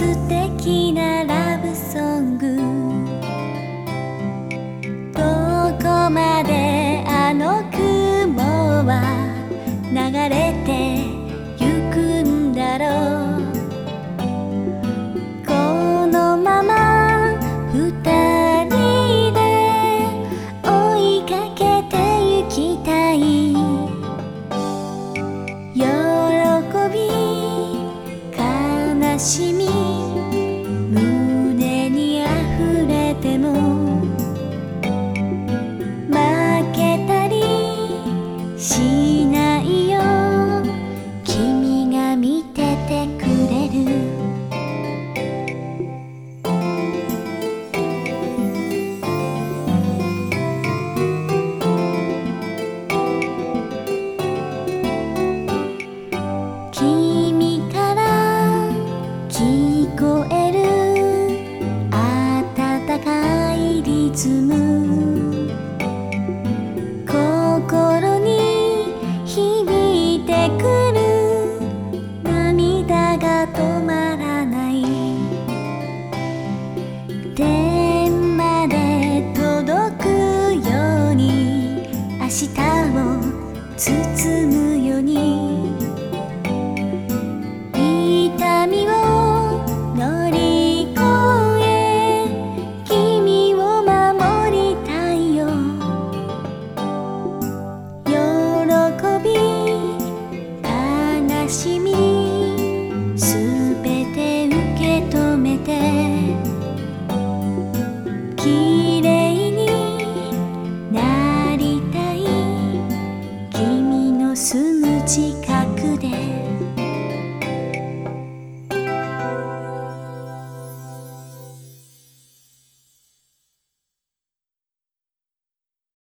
捨て心に響いてくる。涙が止まらない。天まで届くように。明日を包 keep